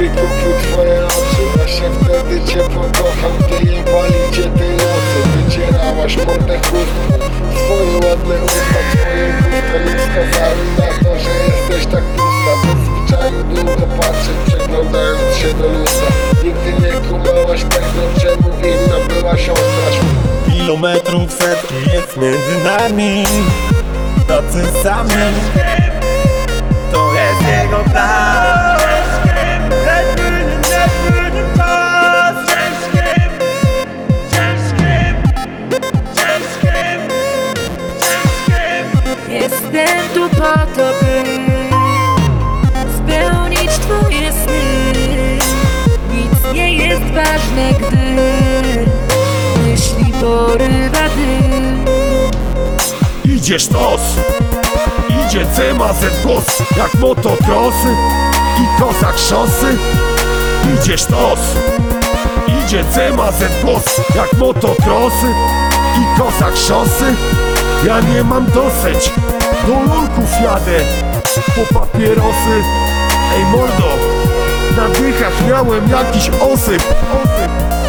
Gdy twoje oczy Ja się wtedy cię pokocham Ty jebali cię tej nocy Wycierałaś mordę chustką Twoje ładne usta, twoje gusta Nie wskazały na to, że jesteś tak pusta. Bez zwyczaju długo patrzę, Przeglądając się do lustra Nigdy nie kumałaś tego Czemu inna była siostra Kilometrów setki jest między nami. Tacy sami. Jestem tu po to, by spełnić twoje sny. Nic nie jest ważne, gdy myśli porywa dym. Idzie sztos, idzie CMZ głos Jak motocrossy i kozak szosy. Idzie sztos, idzie CMZ głos Jak motocrossy i kozak szosy. Ja nie mam dosyć, do lulków jadę Po papierosy, ej mordo Na dychach miałem jakiś osyp, osyp